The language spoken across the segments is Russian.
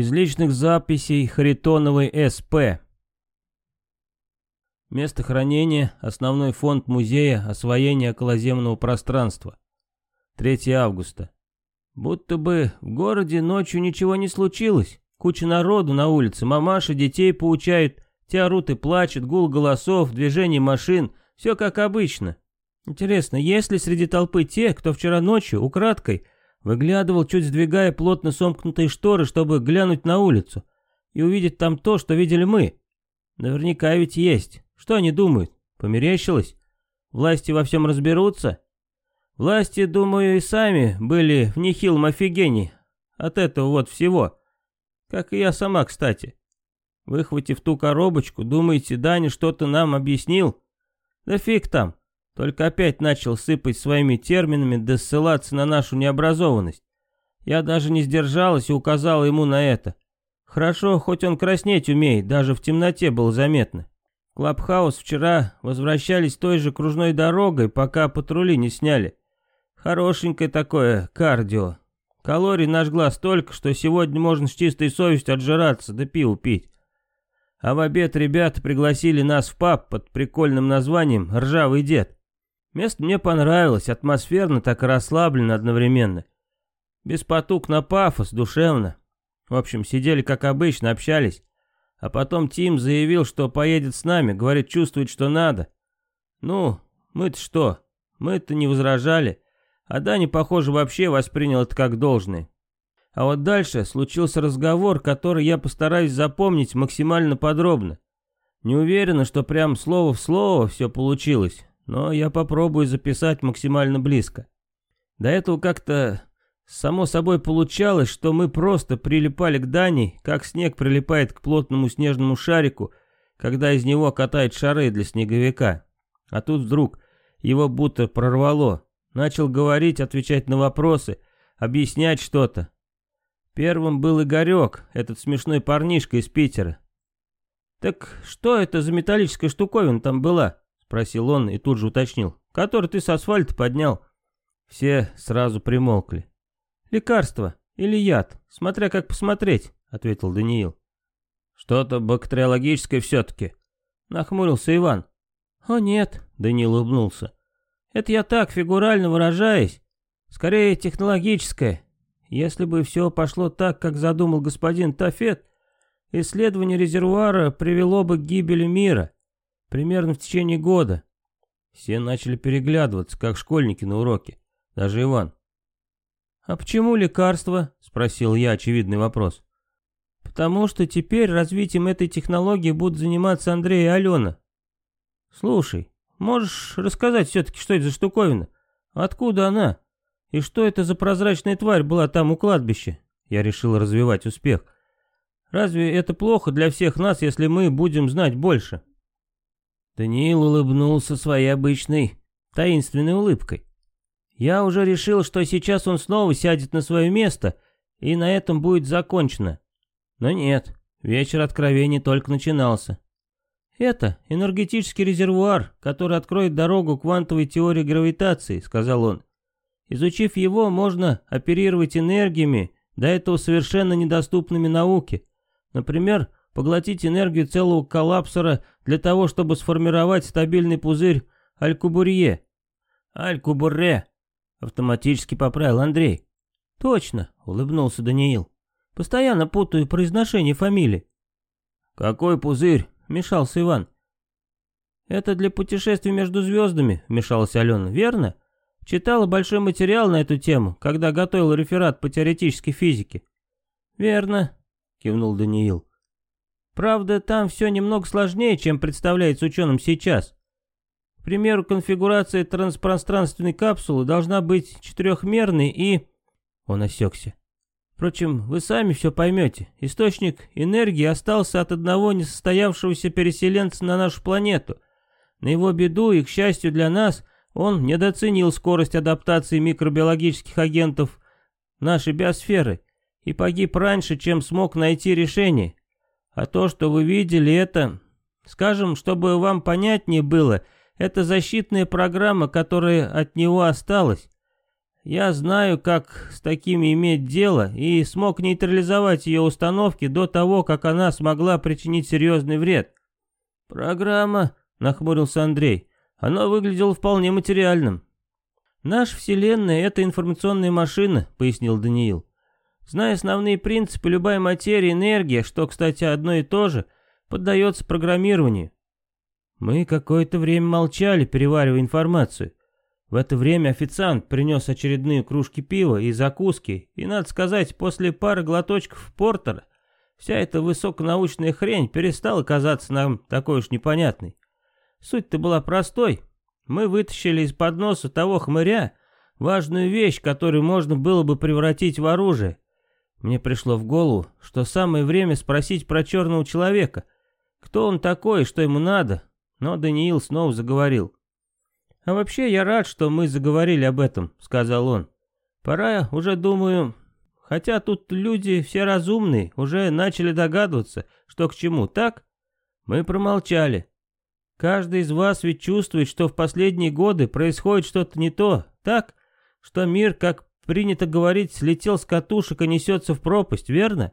Из личных записей Харитоновой СП. Место хранения – основной фонд музея освоения околоземного пространства. 3 августа. Будто бы в городе ночью ничего не случилось. Куча народу на улице, мамаши детей поучают, те орут и плачут, гул голосов, движение машин, все как обычно. Интересно, есть ли среди толпы те, кто вчера ночью, украдкой, выглядывал, чуть сдвигая плотно сомкнутые шторы, чтобы глянуть на улицу и увидеть там то, что видели мы? Наверняка ведь есть. Что они думают? Померещилось? Власти во всем разберутся? Власти, думаю, и сами были в нехилом офигении от этого вот всего. Как и я сама, кстати. Выхватив ту коробочку, думаете, Даня что-то нам объяснил? Да фиг там. Только опять начал сыпать своими терминами да ссылаться на нашу необразованность. Я даже не сдержалась и указала ему на это. Хорошо, хоть он краснеть умеет, даже в темноте было заметно. Клабхаус вчера возвращались той же кружной дорогой, пока патрули не сняли. Хорошенькое такое кардио. Калорий нажгла столько, что сегодня можно с чистой совестью отжираться да пиво пить. А в обед ребята пригласили нас в паб под прикольным названием «Ржавый дед». Место мне понравилось, атмосферно, так и расслабленно одновременно. Без потуг на пафос, душевно. В общем, сидели как обычно, общались. А потом Тим заявил, что поедет с нами, говорит, чувствует, что надо. Ну, мы-то что? Мы-то не возражали. А Дани, похоже, вообще воспринял это как должное. А вот дальше случился разговор, который я постараюсь запомнить максимально подробно. Не уверена, что прям слово в слово все получилось, но я попробую записать максимально близко. До этого как-то Само собой получалось, что мы просто прилипали к Дани, как снег прилипает к плотному снежному шарику, когда из него катают шары для снеговика. А тут вдруг его будто прорвало. Начал говорить, отвечать на вопросы, объяснять что-то. Первым был Игорек, этот смешной парнишка из Питера. «Так что это за металлическая штуковина там была?» — спросил он и тут же уточнил. «Который ты с асфальта поднял?» Все сразу примолкли. «Лекарство или яд, смотря как посмотреть», — ответил Даниил. «Что-то бактериологическое все-таки», — нахмурился Иван. «О нет», — Даниил улыбнулся. «Это я так, фигурально выражаясь. Скорее, технологическое. Если бы все пошло так, как задумал господин Тафет, исследование резервуара привело бы к гибели мира. Примерно в течение года». Все начали переглядываться, как школьники на уроке. Даже Иван. «А почему лекарства?» — спросил я очевидный вопрос. «Потому что теперь развитием этой технологии будут заниматься Андрей и Алена. Слушай, можешь рассказать все-таки, что это за штуковина? Откуда она? И что это за прозрачная тварь была там у кладбища?» Я решил развивать успех. «Разве это плохо для всех нас, если мы будем знать больше?» Даниил улыбнулся своей обычной таинственной улыбкой. Я уже решил, что сейчас он снова сядет на свое место, и на этом будет закончено. Но нет, вечер откровений только начинался. «Это энергетический резервуар, который откроет дорогу квантовой теории гравитации», — сказал он. «Изучив его, можно оперировать энергиями, до этого совершенно недоступными науке. Например, поглотить энергию целого коллапсора для того, чтобы сформировать стабильный пузырь Алькубурье. Алькубурре Автоматически поправил Андрей. Точно, улыбнулся Даниил. Постоянно путаю произношение фамилии. Какой пузырь? Вмешался Иван. Это для путешествий между звездами, вмешалась Алена, верно? Читала большой материал на эту тему, когда готовила реферат по теоретической физике. Верно, кивнул Даниил. Правда, там все немного сложнее, чем представляется ученым сейчас. К примеру, конфигурация транспространственной капсулы должна быть четырехмерной и... Он осекся. Впрочем, вы сами все поймете. Источник энергии остался от одного несостоявшегося переселенца на нашу планету. На его беду и, к счастью для нас, он недооценил скорость адаптации микробиологических агентов нашей биосферы и погиб раньше, чем смог найти решение. А то, что вы видели, это... Скажем, чтобы вам понятнее было, это защитная программа, которая от него осталась. Я знаю, как с такими иметь дело, и смог нейтрализовать ее установки до того, как она смогла причинить серьезный вред. Программа, нахмурился Андрей, она выглядела вполне материальным. Наша Вселенная — это информационная машина, пояснил Даниил. Зная основные принципы, любая материя, энергия, что, кстати, одно и то же, поддается программированию. Мы какое-то время молчали, переваривая информацию. В это время официант принес очередные кружки пива и закуски, и, надо сказать, после пары глоточков портера вся эта высоконаучная хрень перестала казаться нам такой уж непонятной. Суть-то была простой. Мы вытащили из-под носа того хмыря важную вещь, которую можно было бы превратить в оружие. Мне пришло в голову, что самое время спросить про черного человека. Кто он такой и что ему надо? Но Даниил снова заговорил. «А вообще я рад, что мы заговорили об этом», — сказал он. «Пора, уже думаю, хотя тут люди все разумные, уже начали догадываться, что к чему, так?» Мы промолчали. Каждый из вас ведь чувствует, что в последние годы происходит что-то не то, так? Что мир, как принято говорить, слетел с катушек и несется в пропасть, верно?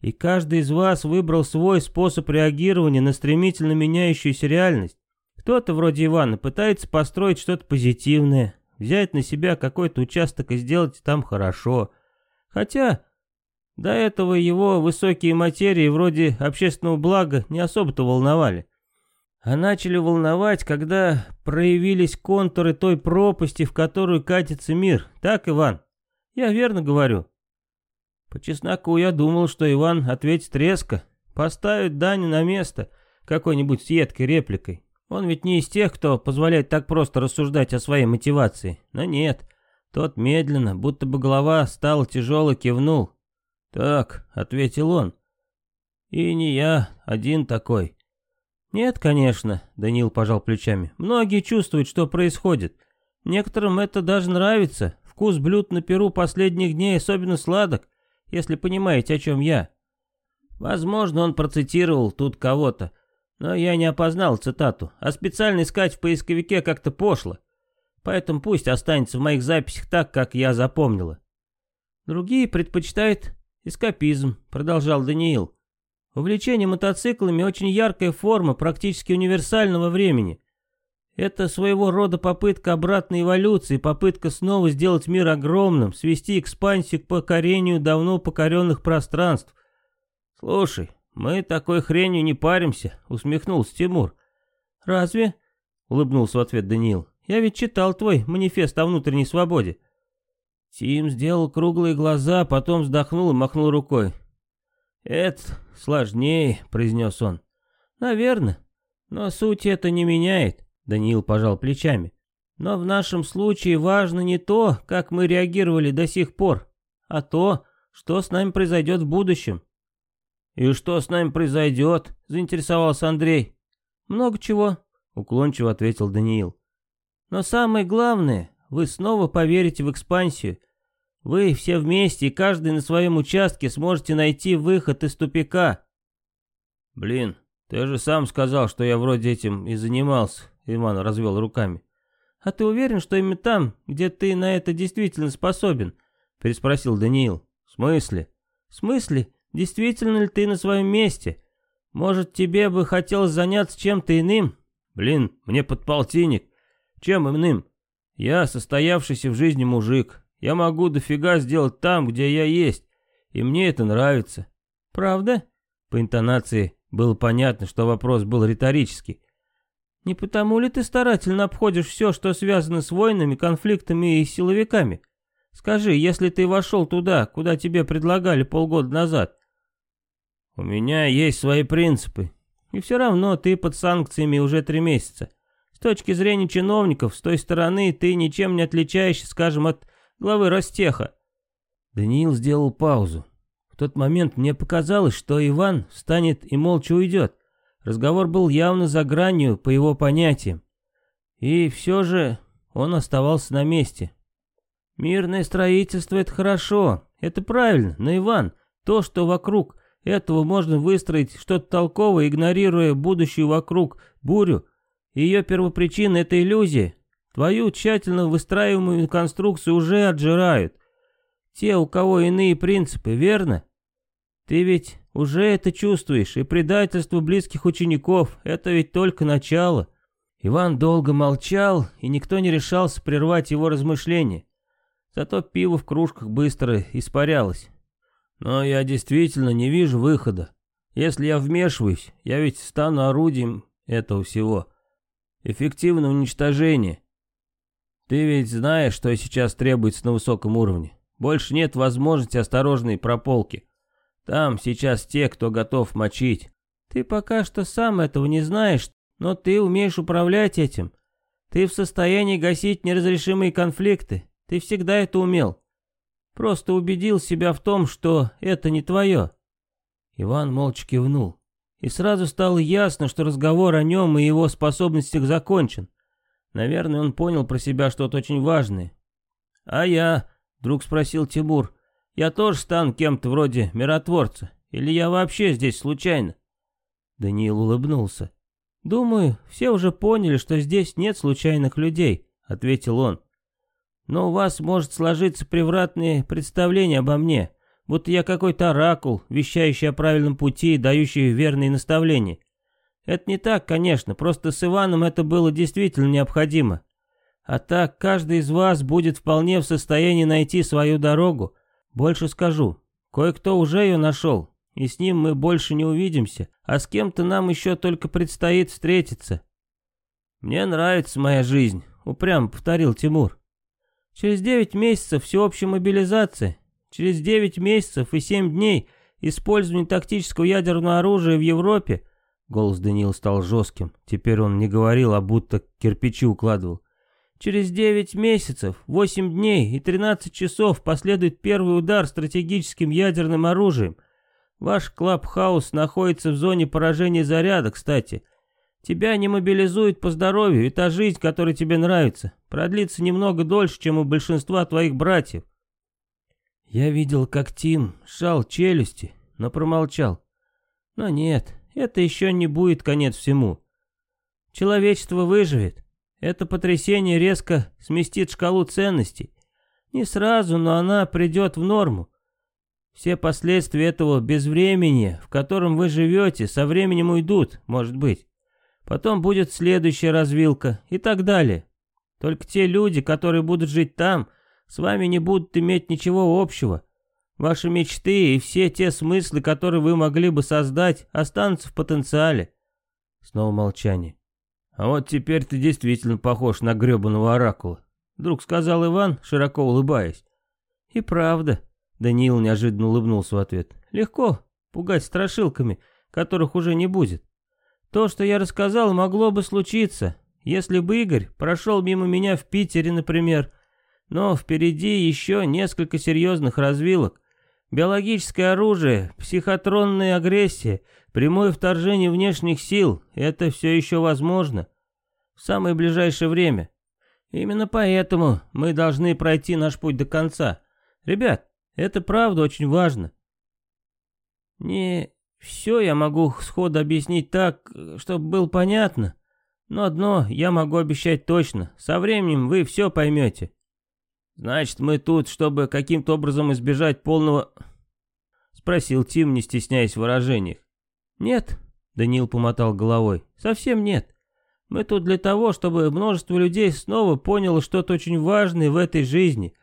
И каждый из вас выбрал свой способ реагирования на стремительно меняющуюся реальность. Кто-то, вроде Ивана, пытается построить что-то позитивное, взять на себя какой-то участок и сделать там хорошо. Хотя до этого его высокие материи вроде общественного блага не особо-то волновали. А начали волновать, когда проявились контуры той пропасти, в которую катится мир. Так, Иван? Я верно говорю? По чесноку я думал, что Иван ответит резко, поставит Даню на место какой-нибудь с репликой. Он ведь не из тех, кто позволяет так просто рассуждать о своей мотивации. Но нет, тот медленно, будто бы голова стала тяжело кивнул. «Так», — ответил он. «И не я один такой». «Нет, конечно», — Даниил пожал плечами. «Многие чувствуют, что происходит. Некоторым это даже нравится. Вкус блюд на перу последних дней особенно сладок, если понимаете, о чем я». Возможно, он процитировал тут кого-то, но я не опознал цитату, а специально искать в поисковике как-то пошло. Поэтому пусть останется в моих записях так, как я запомнила. Другие предпочитают эскапизм, продолжал Даниил. Увлечение мотоциклами очень яркая форма практически универсального времени. Это своего рода попытка обратной эволюции, попытка снова сделать мир огромным, свести экспансию к покорению давно покоренных пространств. Слушай, «Мы такой хренью не паримся», — усмехнулся Тимур. «Разве?» — улыбнулся в ответ Даниил. «Я ведь читал твой манифест о внутренней свободе». Тим сделал круглые глаза, потом вздохнул и махнул рукой. «Это сложнее», — произнес он. «Наверное. Но суть это не меняет», — Даниил пожал плечами. «Но в нашем случае важно не то, как мы реагировали до сих пор, а то, что с нами произойдет в будущем. «И что с нами произойдет?» — заинтересовался Андрей. «Много чего», — уклончиво ответил Даниил. «Но самое главное, вы снова поверите в экспансию. Вы все вместе и каждый на своем участке сможете найти выход из тупика». «Блин, ты же сам сказал, что я вроде этим и занимался», — Иван развел руками. «А ты уверен, что именно там, где ты на это действительно способен?» — переспросил Даниил. «В смысле?» «В смысле? Действительно ли ты на своем месте? Может, тебе бы хотелось заняться чем-то иным? Блин, мне подполтинник. Чем иным? Я состоявшийся в жизни мужик. Я могу дофига сделать там, где я есть. И мне это нравится. Правда? По интонации было понятно, что вопрос был риторический. Не потому ли ты старательно обходишь все, что связано с войнами, конфликтами и силовиками? Скажи, если ты вошел туда, куда тебе предлагали полгода назад, у меня есть свои принципы. И все равно ты под санкциями уже три месяца. С точки зрения чиновников, с той стороны ты ничем не отличаешься, скажем, от главы Ростеха. Даниил сделал паузу. В тот момент мне показалось, что Иван встанет и молча уйдет. Разговор был явно за гранью по его понятиям. И все же он оставался на месте. Мирное строительство — это хорошо, это правильно, но, Иван, то, что вокруг этого можно выстроить что-то толковое, игнорируя будущую вокруг бурю. Ее первопричина — это иллюзия. Твою тщательно выстраиваемую конструкцию уже отжирают. Те, у кого иные принципы, верно? Ты ведь уже это чувствуешь, и предательство близких учеников — это ведь только начало. Иван долго молчал, и никто не решался прервать его размышления. Зато пиво в кружках быстро испарялось. Но я действительно не вижу выхода. Если я вмешиваюсь, я ведь стану орудием этого всего. Эффективное уничтожение. Ты ведь знаешь, что сейчас требуется на высоком уровне. Больше нет возможности осторожной прополки. Там сейчас те, кто готов мочить. Ты пока что сам этого не знаешь, но ты умеешь управлять этим. Ты в состоянии гасить неразрешимые конфликты. Ты всегда это умел. Просто убедил себя в том, что это не твое. Иван молча кивнул. И сразу стало ясно, что разговор о нем и его способностях закончен. Наверное, он понял про себя что-то очень важное. «А я?» — вдруг спросил Тимур. Я тоже стану кем-то вроде миротворца. Или я вообще здесь случайно?» Даниил улыбнулся. «Думаю, все уже поняли, что здесь нет случайных людей», — ответил он. «Но у вас может сложиться превратное представление обо мне, будто я какой-то оракул, вещающий о правильном пути и дающий верные наставления. Это не так, конечно, просто с Иваном это было действительно необходимо. А так каждый из вас будет вполне в состоянии найти свою дорогу, больше скажу, кое-кто уже ее нашел, и с ним мы больше не увидимся, а с кем-то нам еще только предстоит встретиться. Мне нравится моя жизнь, упрямо повторил Тимур. Через девять месяцев всеобщая мобилизация, через девять месяцев и семь дней использование тактического ядерного оружия в Европе, голос Даниила стал жестким, теперь он не говорил, а будто кирпичи укладывал. Через 9 месяцев, 8 дней и 13 часов последует первый удар стратегическим ядерным оружием. Ваш Клабхаус находится в зоне поражения заряда, кстати. Тебя не мобилизуют по здоровью, и та жизнь, которая тебе нравится, продлится немного дольше, чем у большинства твоих братьев. Я видел, как Тим сжал челюсти, но промолчал. Но нет, это еще не будет конец всему. Человечество выживет, это потрясение резко сместит шкалу ценностей. Не сразу, но она придет в норму. Все последствия этого безвремени, в котором вы живете, со временем уйдут, может быть. Потом будет следующая развилка и так далее. Только те люди, которые будут жить там, с вами не будут иметь ничего общего. Ваши мечты и все те смыслы, которые вы могли бы создать, останутся в потенциале. Снова молчание. «А вот теперь ты действительно похож на гребаного оракула», — вдруг сказал Иван, широко улыбаясь. «И правда», — Даниил неожиданно улыбнулся в ответ, — «легко пугать страшилками, которых уже не будет. То, что я рассказал, могло бы случиться, если бы Игорь прошел мимо меня в Питере, например. Но впереди еще несколько серьезных развилок. Биологическое оружие, психотронная агрессия, прямое вторжение внешних сил — это все еще возможно. В самое ближайшее время. Именно поэтому мы должны пройти наш путь до конца. Ребят, это правда очень важно. Не все я могу сходу объяснить так, чтобы было понятно. Но одно я могу обещать точно. Со временем вы все поймете. «Значит, мы тут, чтобы каким-то образом избежать полного...» Спросил Тим, не стесняясь в выражениях. «Нет», — Даниил помотал головой, — «совсем нет. Мы тут для того, чтобы множество людей снова поняло что-то очень важное в этой жизни.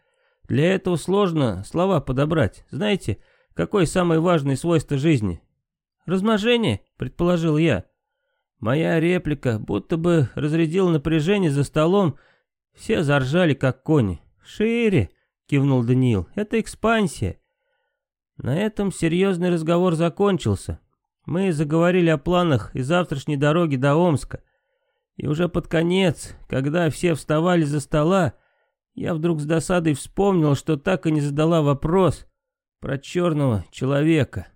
Для этого сложно слова подобрать. Знаете, какое самое важное свойство жизни?» «Размножение», — предположил я. Моя реплика будто бы разрядила напряжение за столом. Все заржали, как кони. «Шире!» — кивнул Даниил. «Это экспансия». На этом серьезный разговор закончился. Мы заговорили о планах и завтрашней дороги до Омска. И уже под конец, когда все вставали за стола, я вдруг с досадой вспомнил, что так и не задала вопрос про черного человека.